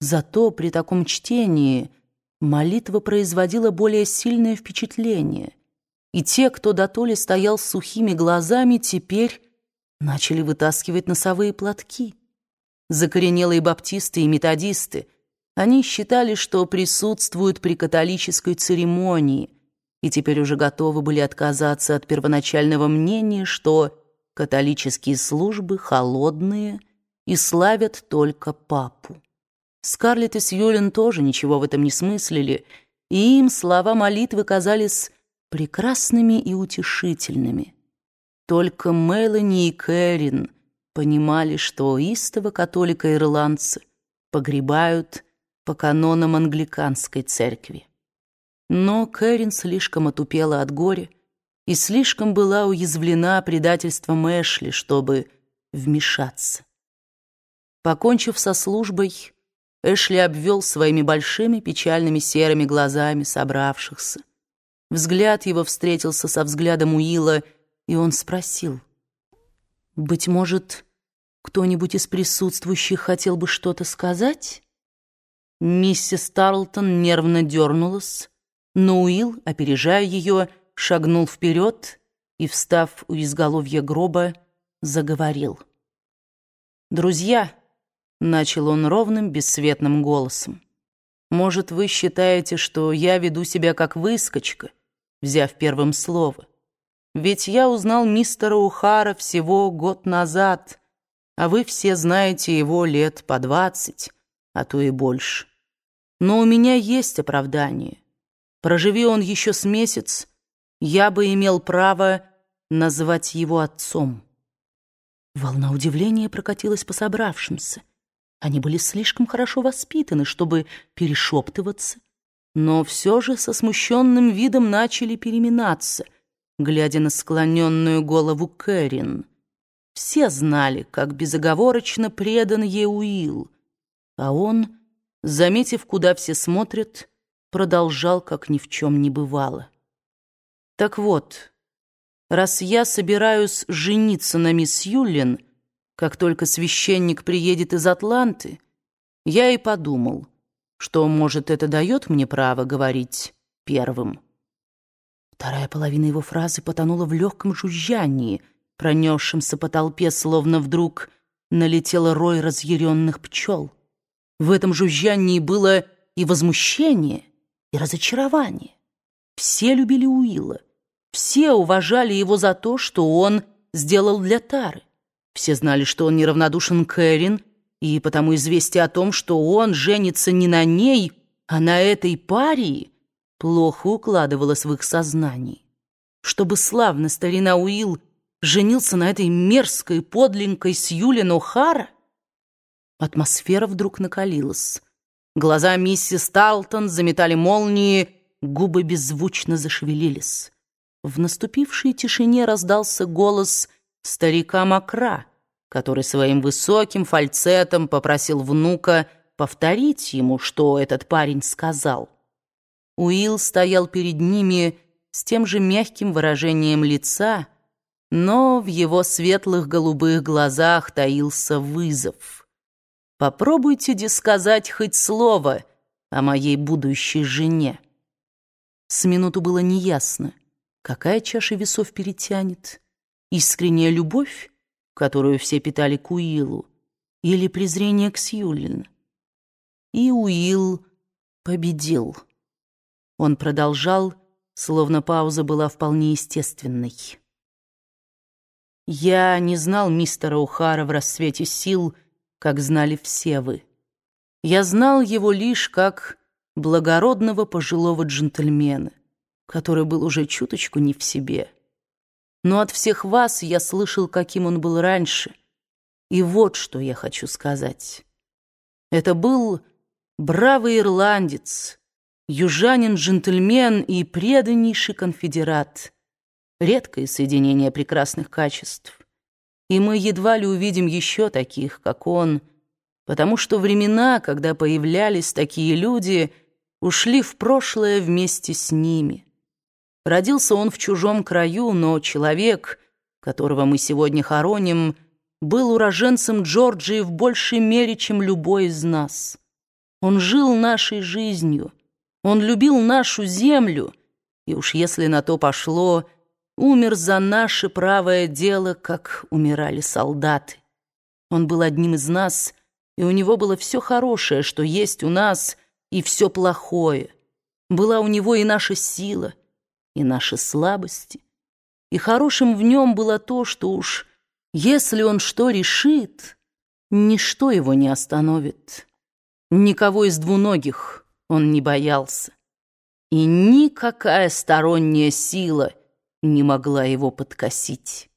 Зато при таком чтении молитва производила более сильное впечатление, и те, кто дотоле стоял с сухими глазами, теперь начали вытаскивать носовые платки. Закоренелые баптисты и методисты, они считали, что присутствуют при католической церемонии, и теперь уже готовы были отказаться от первоначального мнения, что католические службы холодные и славят только папу. Скарлетт и Сьюлин тоже ничего в этом не смыслили, и им слова молитвы казались прекрасными и утешительными. Только Мелани и Кэрин понимали, что истово католика-ирландцы погребают по канонам англиканской церкви. Но Кэрин слишком отупела от горя и слишком была уязвлена предательством Эшли, чтобы вмешаться. Покончив со службой, Эшли обвел своими большими печальными серыми глазами собравшихся. Взгляд его встретился со взглядом Уилла, и он спросил. «Быть может, кто-нибудь из присутствующих хотел бы что-то сказать?» Миссис Тарлтон нервно дернулась, но Уилл, опережая ее, шагнул вперед и, встав у изголовья гроба, заговорил. «Друзья!» Начал он ровным, бесцветным голосом. «Может, вы считаете, что я веду себя как выскочка, взяв первым слово? Ведь я узнал мистера Ухара всего год назад, а вы все знаете его лет по двадцать, а то и больше. Но у меня есть оправдание. Проживи он еще с месяц, я бы имел право назвать его отцом». Волна удивления прокатилась по собравшимся. Они были слишком хорошо воспитаны, чтобы перешептываться, но все же со смущенным видом начали переминаться, глядя на склоненную голову Кэрин. Все знали, как безоговорочно предан ей Уилл, а он, заметив, куда все смотрят, продолжал, как ни в чем не бывало. «Так вот, раз я собираюсь жениться на мисс Юллин, — как только священник приедет из Атланты, я и подумал, что, может, это дает мне право говорить первым. Вторая половина его фразы потонула в легком жужжании, пронесшемся по толпе, словно вдруг налетел рой разъяренных пчел. В этом жужжании было и возмущение, и разочарование. Все любили Уилла, все уважали его за то, что он сделал для Тары. Все знали, что он неравнодушен к Эрин, и потому известие о том, что он женится не на ней, а на этой паре, плохо укладывалось в их сознании. Чтобы славно старина Уилл женился на этой мерзкой подленькой Сьюлин О'Хара? Атмосфера вдруг накалилась. Глаза миссис Талтон заметали молнии, губы беззвучно зашевелились. В наступившей тишине раздался голос — старика Макра, который своим высоким фальцетом попросил внука повторить ему, что этот парень сказал. Уилл стоял перед ними с тем же мягким выражением лица, но в его светлых голубых глазах таился вызов. «Попробуйте сказать хоть слово о моей будущей жене». С минуту было неясно, какая чаша весов перетянет — Искренняя любовь, которую все питали к Уиллу, или презрение к Сьюлин. И Уилл победил. Он продолжал, словно пауза была вполне естественной. «Я не знал мистера Ухара в рассвете сил, как знали все вы. Я знал его лишь как благородного пожилого джентльмена, который был уже чуточку не в себе» но от всех вас я слышал, каким он был раньше. И вот что я хочу сказать. Это был бравый ирландец, южанин-джентльмен и преданнейший конфедерат. Редкое соединение прекрасных качеств. И мы едва ли увидим еще таких, как он, потому что времена, когда появлялись такие люди, ушли в прошлое вместе с ними. Родился он в чужом краю, но человек, которого мы сегодня хороним, был уроженцем Джорджии в большей мере, чем любой из нас. Он жил нашей жизнью, он любил нашу землю, и уж если на то пошло, умер за наше правое дело, как умирали солдаты. Он был одним из нас, и у него было все хорошее, что есть у нас, и все плохое. Была у него и наша сила, и наши слабости. И хорошим в нем было то, что уж если он что решит, ничто его не остановит. Никого из двуногих он не боялся. И никакая сторонняя сила не могла его подкосить.